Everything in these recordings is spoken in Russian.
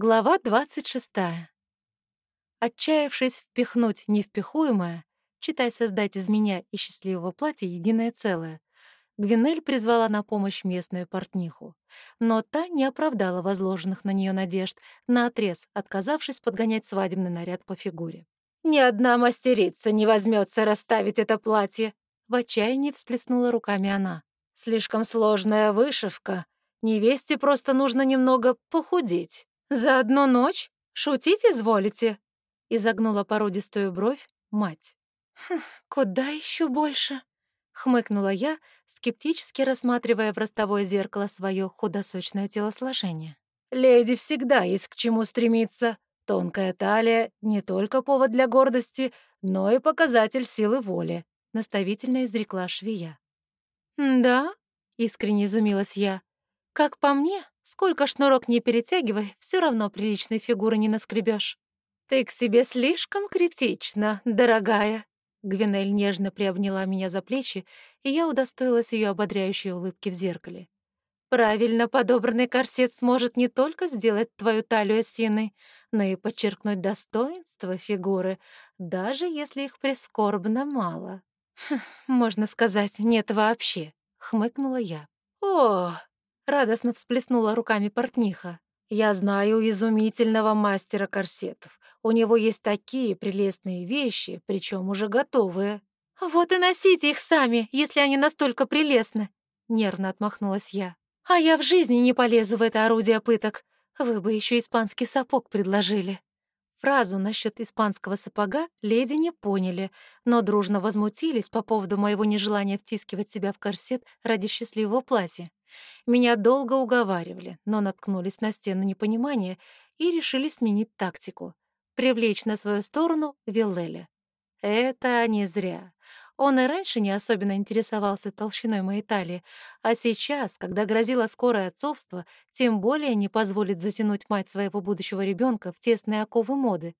Глава двадцать шестая. Отчаявшись впихнуть невпихуемое, читай создать из меня и счастливого платья единое целое, Гвинель призвала на помощь местную портниху. Но та не оправдала возложенных на нее надежд, наотрез отказавшись подгонять свадебный наряд по фигуре. «Ни одна мастерица не возьмется расставить это платье!» В отчаянии всплеснула руками она. «Слишком сложная вышивка. Невесте просто нужно немного похудеть». «За одну ночь? Шутить изволите?» — изогнула породистую бровь мать. «Хм, «Куда еще больше?» — хмыкнула я, скептически рассматривая в ростовое зеркало свое худосочное телосложение. «Леди всегда есть к чему стремиться. Тонкая талия — не только повод для гордости, но и показатель силы воли», — наставительно изрекла швея. «Да?» — искренне изумилась я. «Как по мне, Сколько шнурок не перетягивай, все равно приличной фигуры не наскребешь. «Ты к себе слишком критична, дорогая». Гвинель нежно приобняла меня за плечи, и я удостоилась ее ободряющей улыбки в зеркале. «Правильно подобранный корсет сможет не только сделать твою талию осиной, но и подчеркнуть достоинство фигуры, даже если их прискорбно мало». «Хм, «Можно сказать, нет вообще», — хмыкнула я. «О, Радостно всплеснула руками портниха. «Я знаю изумительного мастера корсетов. У него есть такие прелестные вещи, причем уже готовые». «Вот и носите их сами, если они настолько прелестны», — нервно отмахнулась я. «А я в жизни не полезу в это орудие пыток. Вы бы еще испанский сапог предложили». Фразу насчет испанского сапога леди не поняли, но дружно возмутились по поводу моего нежелания втискивать себя в корсет ради счастливого платья. Меня долго уговаривали, но наткнулись на стену непонимания и решили сменить тактику — привлечь на свою сторону Виллеля. Это не зря. Он и раньше не особенно интересовался толщиной моей талии, а сейчас, когда грозило скорое отцовство, тем более не позволит затянуть мать своего будущего ребенка в тесные оковы моды.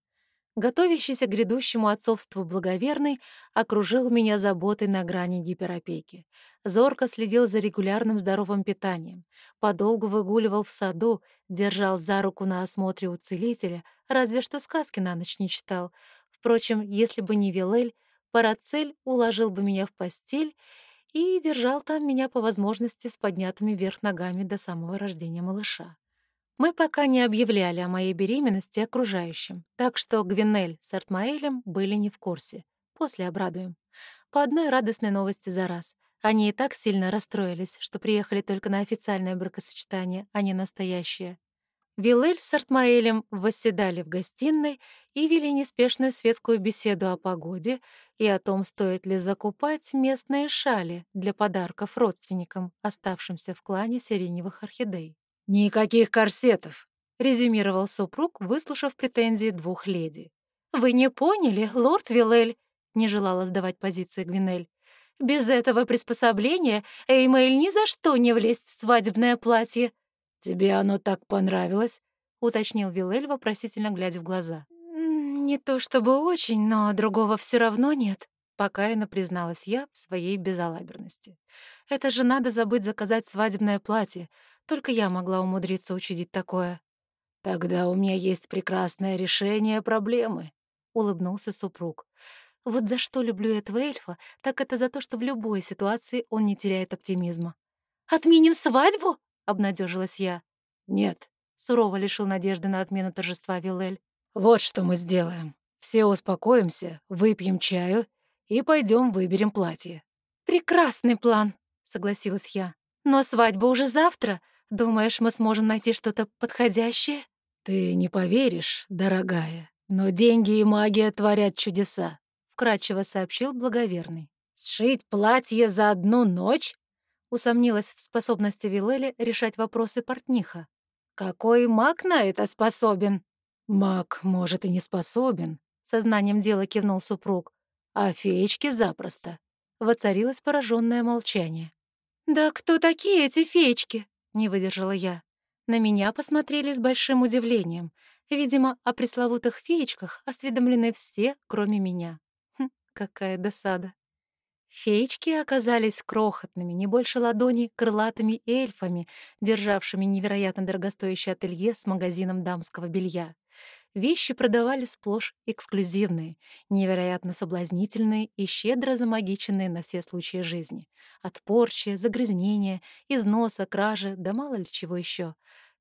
Готовящийся к грядущему отцовству благоверный окружил меня заботой на грани гиперопеки. Зорко следил за регулярным здоровым питанием, подолгу выгуливал в саду, держал за руку на осмотре у целителя, разве что сказки на ночь не читал. Впрочем, если бы не Вилель, Парацель уложил бы меня в постель и держал там меня по возможности с поднятыми вверх ногами до самого рождения малыша. Мы пока не объявляли о моей беременности окружающим, так что Гвинель с Артмаэлем были не в курсе. После обрадуем. По одной радостной новости за раз. Они и так сильно расстроились, что приехали только на официальное бракосочетание, а не настоящее. Вилель с Артмаэлем восседали в гостиной и вели неспешную светскую беседу о погоде и о том, стоит ли закупать местные шали для подарков родственникам, оставшимся в клане сиреневых орхидей. «Никаких корсетов», — резюмировал супруг, выслушав претензии двух леди. «Вы не поняли, лорд Вилель?» — не желала сдавать позиции Гвинель. «Без этого приспособления Эймейль ни за что не влезть в свадебное платье». «Тебе оно так понравилось?» — уточнил Вилель, вопросительно глядя в глаза. «Не то чтобы очень, но другого все равно нет», — покаянно призналась я в своей безалаберности. «Это же надо забыть заказать свадебное платье, только я могла умудриться учудить такое. «Тогда у меня есть прекрасное решение проблемы», — улыбнулся супруг. «Вот за что люблю этого эльфа, так это за то, что в любой ситуации он не теряет оптимизма». «Отменим свадьбу?» — обнадежилась я. «Нет», — сурово лишил надежды на отмену торжества Вилель. «Вот что мы сделаем. Все успокоимся, выпьем чаю и пойдем выберем платье». «Прекрасный план», — согласилась я. «Но свадьба уже завтра, Думаешь, мы сможем найти что-то подходящее? Ты не поверишь, дорогая, но деньги и магия творят чудеса, вкратчиво сообщил благоверный. Сшить платье за одну ночь? Усомнилась в способности Вилели решать вопросы портниха. Какой маг на это способен? Маг, может, и не способен, сознанием дела кивнул супруг. А феечки запросто. Воцарилось пораженное молчание. «Да кто такие эти феечки?» Не выдержала я. На меня посмотрели с большим удивлением. Видимо, о пресловутых феечках осведомлены все, кроме меня. Хм, какая досада. Феечки оказались крохотными, не больше ладони, крылатыми эльфами, державшими невероятно дорогостоящее ателье с магазином дамского белья. Вещи продавали сплошь эксклюзивные, невероятно соблазнительные и щедро замагиченные на все случаи жизни. От порчи, загрязнения, износа, кражи, да мало ли чего еще.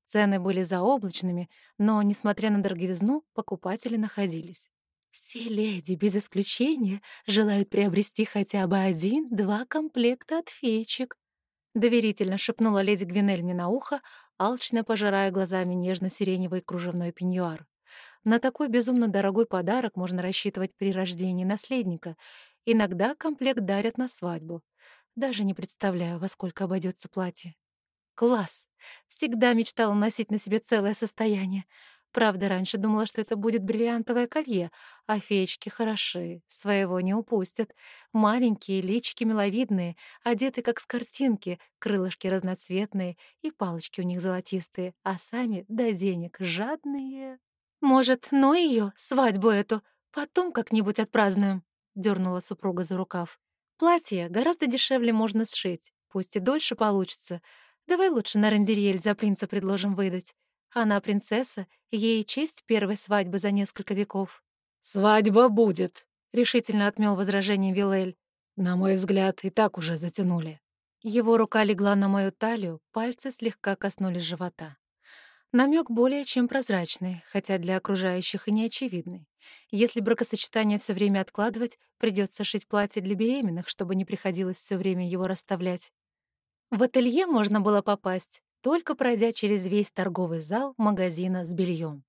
Цены были заоблачными, но, несмотря на дороговизну, покупатели находились. Все леди, без исключения, желают приобрести хотя бы один-два комплекта от феечек. Доверительно шепнула леди Гвинель мне на ухо, алчно пожирая глазами нежно-сиреневый кружевной пеньюар. На такой безумно дорогой подарок можно рассчитывать при рождении наследника. Иногда комплект дарят на свадьбу. Даже не представляю, во сколько обойдется платье. Класс! Всегда мечтала носить на себе целое состояние. Правда, раньше думала, что это будет бриллиантовое колье, а феечки хороши, своего не упустят. Маленькие, личики миловидные, одеты как с картинки, крылышки разноцветные и палочки у них золотистые, а сами до денег жадные. «Может, ну ее, свадьбу эту, потом как-нибудь отпразднуем?» — дернула супруга за рукав. «Платье гораздо дешевле можно сшить, пусть и дольше получится. Давай лучше на рандериэль за принца предложим выдать. Она принцесса, ей честь первой свадьбы за несколько веков». «Свадьба будет», — решительно отмел возражение Вилель. «На мой взгляд, и так уже затянули». Его рука легла на мою талию, пальцы слегка коснулись живота. Намек более чем прозрачный, хотя для окружающих и не очевидный. Если бракосочетание все время откладывать, придется шить платье для беременных, чтобы не приходилось все время его расставлять. В ателье можно было попасть, только пройдя через весь торговый зал магазина с бельем.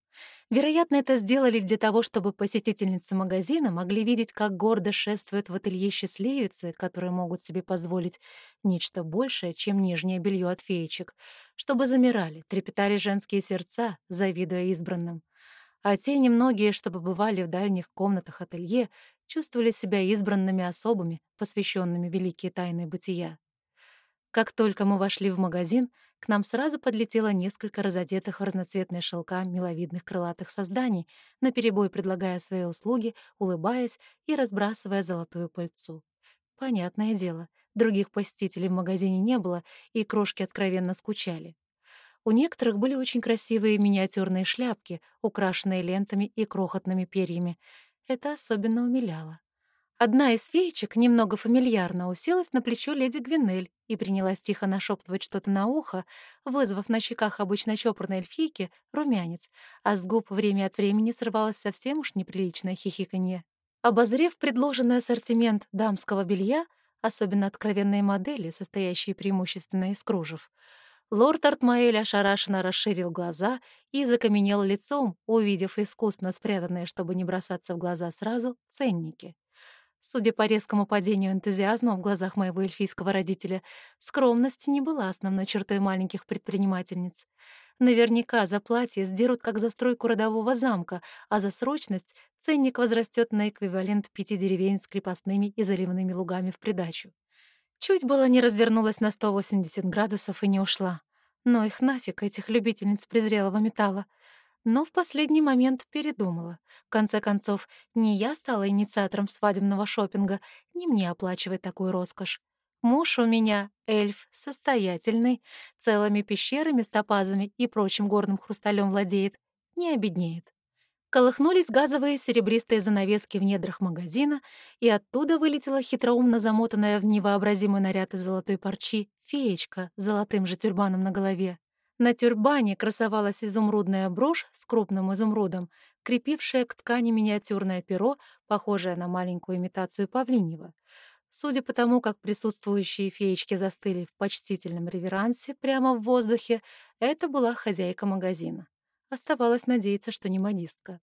Вероятно, это сделали для того, чтобы посетительницы магазина могли видеть, как гордо шествуют в ателье счастливицы, которые могут себе позволить нечто большее, чем нижнее белье от феечек, чтобы замирали, трепетали женские сердца, завидуя избранным. А те немногие, что побывали в дальних комнатах ателье, чувствовали себя избранными особами, посвященными великие тайны бытия. Как только мы вошли в магазин, к нам сразу подлетело несколько разодетых в разноцветные шелка миловидных крылатых созданий, наперебой предлагая свои услуги, улыбаясь и разбрасывая золотую пыльцу. Понятное дело, других посетителей в магазине не было, и крошки откровенно скучали. У некоторых были очень красивые миниатюрные шляпки, украшенные лентами и крохотными перьями. Это особенно умиляло. Одна из феечек немного фамильярно уселась на плечо леди Гвинель и принялась тихо нашептывать что-то на ухо, вызвав на щеках обычно чопорной эльфийки румянец, а с губ время от времени срывалось совсем уж неприличное хихиканье. Обозрев предложенный ассортимент дамского белья, особенно откровенные модели, состоящие преимущественно из кружев, лорд Артмаэль ошарашенно расширил глаза и закаменел лицом, увидев искусно спрятанные, чтобы не бросаться в глаза сразу, ценники — Судя по резкому падению энтузиазма в глазах моего эльфийского родителя, скромность не была основной чертой маленьких предпринимательниц. Наверняка за платье сдерут как за стройку родового замка, а за срочность ценник возрастет на эквивалент пяти деревень с крепостными и заливными лугами в придачу. Чуть было не развернулась на 180 градусов и не ушла. Но их нафиг, этих любительниц презрелого металла но в последний момент передумала. В конце концов, не я стала инициатором свадебного шопинга, не мне оплачивать такую роскошь. Муж у меня эльф, состоятельный, целыми пещерами с топазами и прочим горным хрусталем владеет, не обеднеет. Колыхнулись газовые серебристые занавески в недрах магазина, и оттуда вылетела хитроумно замотанная в невообразимый наряд из золотой парчи феечка с золотым же тюрбаном на голове. На тюрбане красовалась изумрудная брошь с крупным изумрудом, крепившая к ткани миниатюрное перо, похожее на маленькую имитацию павлиньего. Судя по тому, как присутствующие феечки застыли в почтительном реверансе прямо в воздухе, это была хозяйка магазина. Оставалось надеяться, что не модистка.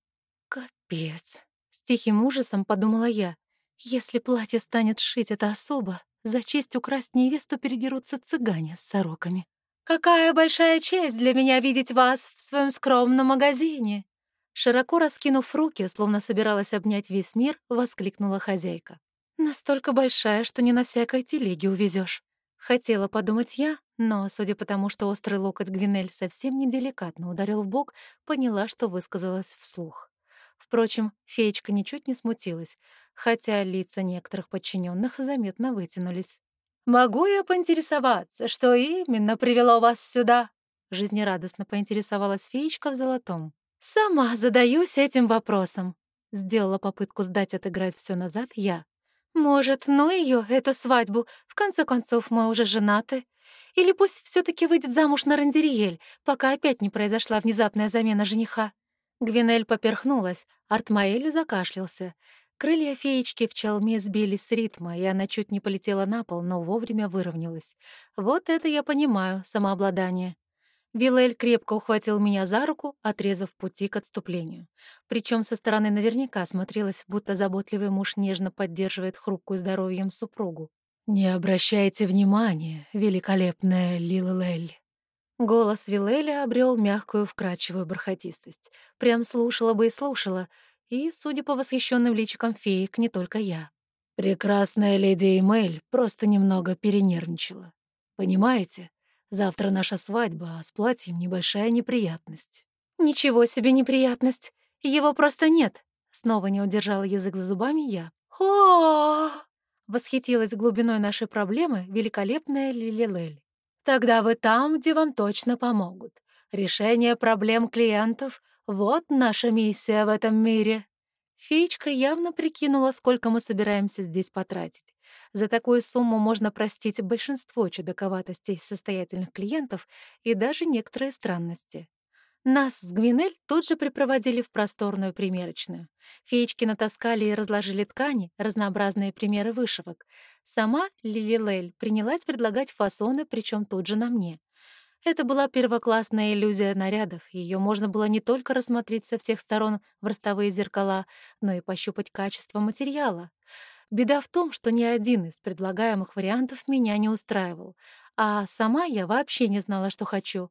«Капец!» — с тихим ужасом подумала я. «Если платье станет шить это особо, за честь украсть невесту передерутся цыгане с сороками». «Какая большая честь для меня видеть вас в своем скромном магазине!» Широко раскинув руки, словно собиралась обнять весь мир, воскликнула хозяйка. «Настолько большая, что не на всякой телеге увезешь. Хотела подумать я, но, судя по тому, что острый локоть Гвинель совсем неделикатно ударил в бок, поняла, что высказалась вслух. Впрочем, феечка ничуть не смутилась. хотя лица некоторых подчиненных заметно вытянулись. «Могу я поинтересоваться, что именно привело вас сюда?» Жизнерадостно поинтересовалась феечка в золотом. «Сама задаюсь этим вопросом», — сделала попытку сдать отыграть все назад я. «Может, ну ее, эту свадьбу, в конце концов, мы уже женаты? Или пусть все таки выйдет замуж на Рандериель, пока опять не произошла внезапная замена жениха?» Гвинель поперхнулась, Артмаэль закашлялся. Крылья феечки в челме сбились с ритма, и она чуть не полетела на пол, но вовремя выровнялась. Вот это я понимаю, самообладание. Вилель крепко ухватил меня за руку, отрезав пути к отступлению. Причем со стороны наверняка смотрелось, будто заботливый муж нежно поддерживает хрупкую здоровьем супругу. «Не обращайте внимания, великолепная Лилелель». Голос Вилеля обрел мягкую вкрадчивую бархатистость. Прям слушала бы и слушала, и, судя по восхищенным личикам феек, не только я. Прекрасная леди Эмель просто немного перенервничала. Понимаете? Завтра наша свадьба, а с платьем небольшая неприятность. Ничего себе неприятность. Его просто нет. Снова не удержала язык за зубами я. О! Восхитилась глубиной нашей проблемы великолепная Лилилель. Тогда вы там, где вам точно помогут. Решение проблем клиентов — вот наша миссия в этом мире. Феечка явно прикинула, сколько мы собираемся здесь потратить. За такую сумму можно простить большинство чудаковатостей состоятельных клиентов и даже некоторые странности. Нас с Гвинель тут же припроводили в просторную примерочную. Феечки натаскали и разложили ткани, разнообразные примеры вышивок. Сама Лилилель принялась предлагать фасоны, причем тут же на мне. Это была первоклассная иллюзия нарядов. Ее можно было не только рассмотреть со всех сторон в ростовые зеркала, но и пощупать качество материала. Беда в том, что ни один из предлагаемых вариантов меня не устраивал, а сама я вообще не знала, что хочу.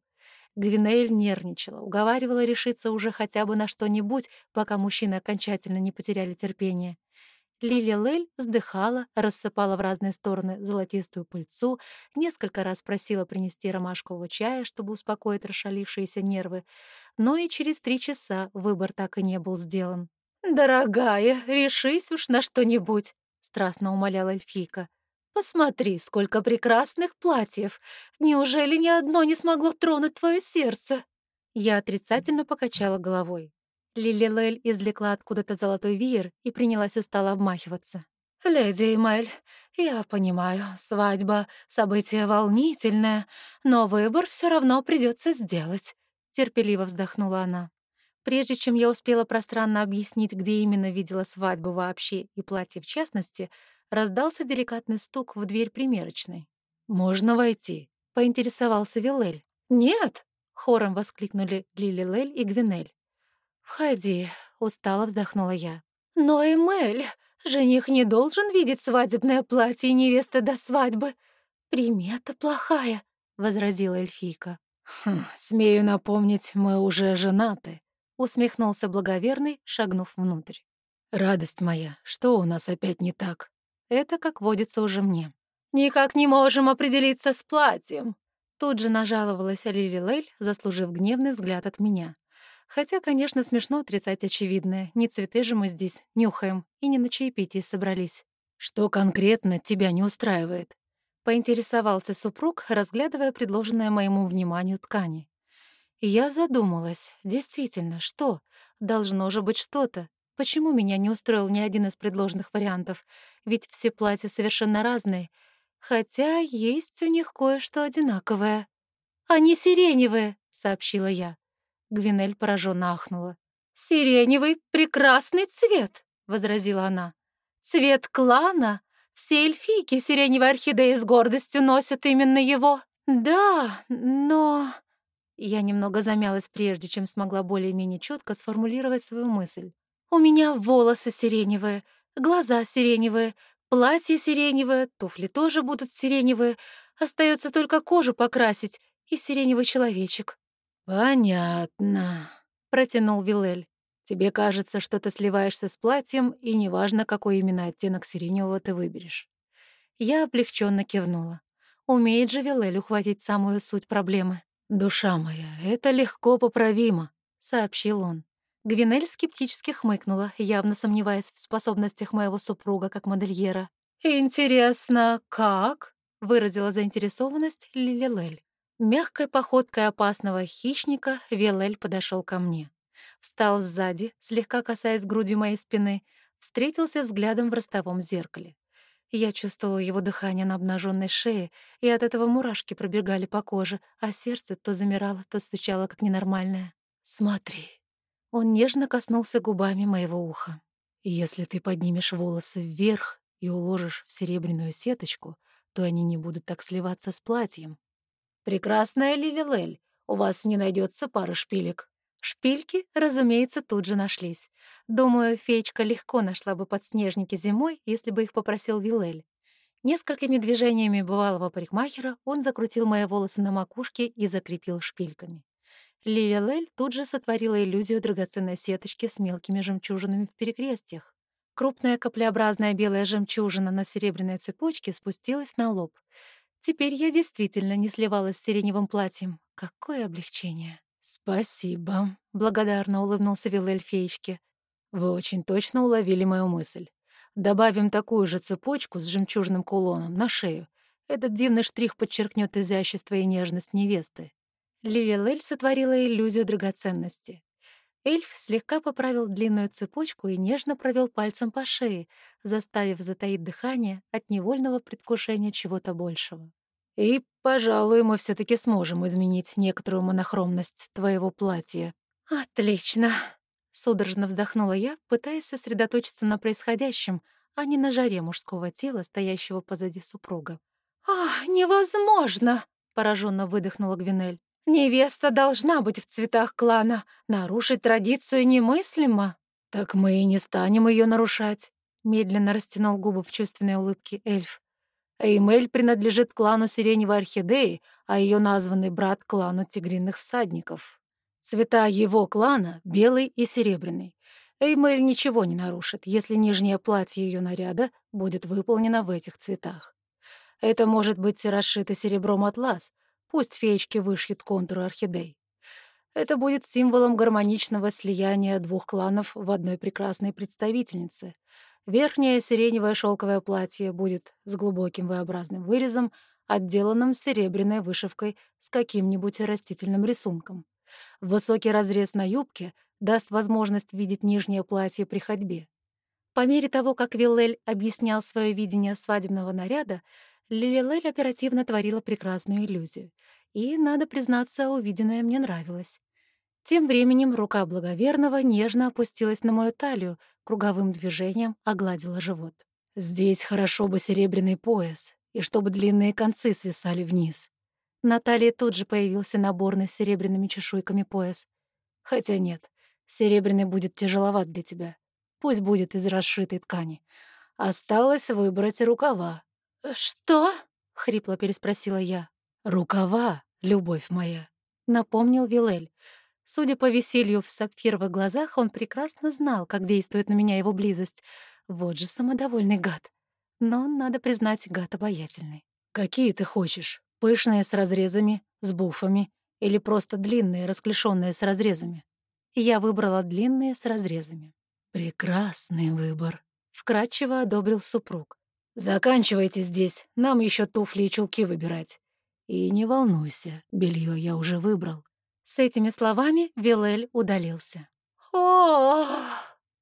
Гвинейль нервничала, уговаривала решиться уже хотя бы на что-нибудь, пока мужчины окончательно не потеряли терпение. Лили Лель вздыхала, рассыпала в разные стороны золотистую пыльцу, несколько раз просила принести ромашкового чая, чтобы успокоить расшалившиеся нервы, но и через три часа выбор так и не был сделан. «Дорогая, решись уж на что-нибудь!» страстно умоляла эльфийка. «Посмотри, сколько прекрасных платьев! Неужели ни одно не смогло тронуть твое сердце?» Я отрицательно покачала головой. Лилилель извлекла откуда-то золотой веер и принялась устало обмахиваться. «Леди Эмель, я понимаю, свадьба — событие волнительное, но выбор все равно придется сделать», — терпеливо вздохнула она. Прежде чем я успела пространно объяснить, где именно видела свадьбу вообще и платье в частности, раздался деликатный стук в дверь примерочной. «Можно войти?» — поинтересовался Вилель. «Нет!» — хором воскликнули Лилилель и Гвинель. «Входи», — устало вздохнула я. «Но, Эмель, жених не должен видеть свадебное платье невесты до свадьбы. Примета плохая», — возразила эльфийка. «Хм, смею напомнить, мы уже женаты», — усмехнулся благоверный, шагнув внутрь. «Радость моя, что у нас опять не так?» Это, как водится, уже мне. «Никак не можем определиться с платьем!» Тут же нажаловалась Лилилель, заслужив гневный взгляд от меня. Хотя, конечно, смешно отрицать очевидное. Не цветы же мы здесь нюхаем и не на чаепитие собрались. «Что конкретно тебя не устраивает?» — поинтересовался супруг, разглядывая предложенное моему вниманию ткани. Я задумалась. Действительно, что? Должно же быть что-то. Почему меня не устроил ни один из предложенных вариантов? Ведь все платья совершенно разные. Хотя есть у них кое-что одинаковое. «Они сиреневые», — сообщила я. Гвинель пораженно ахнула. «Сиреневый — прекрасный цвет», — возразила она. «Цвет клана. Все эльфийки сиреневой орхидеи с гордостью носят именно его». «Да, но...» Я немного замялась, прежде чем смогла более-менее четко сформулировать свою мысль. «У меня волосы сиреневые, глаза сиреневые, платье сиреневое, туфли тоже будут сиреневые, остается только кожу покрасить и сиреневый человечек». «Понятно», — протянул Вилель. «Тебе кажется, что ты сливаешься с платьем, и неважно, какой именно оттенок сиреневого ты выберешь». Я облегченно кивнула. Умеет же Вилель ухватить самую суть проблемы. «Душа моя, это легко поправимо», — сообщил он. Гвинель скептически хмыкнула, явно сомневаясь в способностях моего супруга как модельера. «Интересно, как?» — выразила заинтересованность Лилилель. Мягкой походкой опасного хищника Вилель подошел ко мне. Встал сзади, слегка касаясь грудью моей спины, встретился взглядом в ростовом зеркале. Я чувствовала его дыхание на обнаженной шее, и от этого мурашки пробегали по коже, а сердце то замирало, то стучало, как ненормальное. «Смотри». Он нежно коснулся губами моего уха. «Если ты поднимешь волосы вверх и уложишь в серебряную сеточку, то они не будут так сливаться с платьем». «Прекрасная Лилилель, у вас не найдется пары шпилек». Шпильки, разумеется, тут же нашлись. Думаю, феечка легко нашла бы подснежники зимой, если бы их попросил Вилель. Несколькими движениями бывалого парикмахера он закрутил мои волосы на макушке и закрепил шпильками. Лилилель тут же сотворила иллюзию драгоценной сеточки с мелкими жемчужинами в перекрестьях. Крупная каплеобразная белая жемчужина на серебряной цепочке спустилась на лоб. Теперь я действительно не сливалась с сиреневым платьем. Какое облегчение! «Спасибо», — благодарно улыбнулся Виллель феечке. «Вы очень точно уловили мою мысль. Добавим такую же цепочку с жемчужным кулоном на шею. Этот дивный штрих подчеркнет изящество и нежность невесты». Лилилель сотворила иллюзию драгоценности. Эльф слегка поправил длинную цепочку и нежно провел пальцем по шее, заставив затаить дыхание от невольного предвкушения чего-то большего. И, пожалуй, мы все таки сможем изменить некоторую монохромность твоего платья. Отлично. Судорожно вздохнула я, пытаясь сосредоточиться на происходящем, а не на жаре мужского тела, стоящего позади супруга. «А, невозможно!» — пораженно выдохнула Гвинель. «Невеста должна быть в цветах клана. Нарушить традицию немыслимо». «Так мы и не станем ее нарушать», — медленно растянул губы в чувственной улыбке эльф. Эймель принадлежит клану Сиреневой Орхидеи, а ее названный брат — клану Тигриных Всадников. Цвета его клана — белый и серебряный. Эймель ничего не нарушит, если нижнее платье ее наряда будет выполнено в этих цветах. Это может быть расшито серебром атлас, пусть феечки вышьют контуры орхидей. Это будет символом гармоничного слияния двух кланов в одной прекрасной представительнице, Верхнее сиреневое шелковое платье будет с глубоким V-образным вырезом, отделанным серебряной вышивкой с каким-нибудь растительным рисунком. Высокий разрез на юбке даст возможность видеть нижнее платье при ходьбе. По мере того, как Виллель объяснял свое видение свадебного наряда, Лилилель оперативно творила прекрасную иллюзию. И, надо признаться, увиденное мне нравилось. Тем временем рука благоверного нежно опустилась на мою талию, круговым движением огладила живот. «Здесь хорошо бы серебряный пояс, и чтобы длинные концы свисали вниз». На талии тут же появился наборный с серебряными чешуйками пояс. «Хотя нет, серебряный будет тяжеловат для тебя. Пусть будет из расшитой ткани. Осталось выбрать рукава». «Что?» — хрипло переспросила я. «Рукава, любовь моя», — напомнил Вилель. Судя по веселью в сапфировых глазах, он прекрасно знал, как действует на меня его близость. Вот же самодовольный гад. Но, надо признать, гад обаятельный. «Какие ты хочешь? Пышные с разрезами, с буфами или просто длинные, расклешенные с разрезами?» Я выбрала длинные с разрезами. «Прекрасный выбор», — вкратчиво одобрил супруг. «Заканчивайте здесь, нам еще туфли и чулки выбирать. И не волнуйся, белье я уже выбрал. С этими словами Вилель удалился. о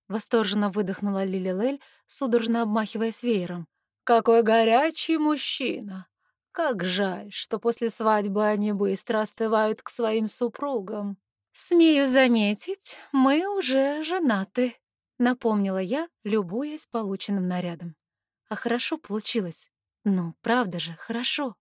Восторженно выдохнула Лилилель, судорожно обмахиваясь веером. «Какой горячий мужчина! Как жаль, что после свадьбы они быстро остывают к своим супругам. Смею заметить, мы уже женаты», — напомнила я, любуясь полученным нарядом. А хорошо получилось. Ну, правда же, хорошо.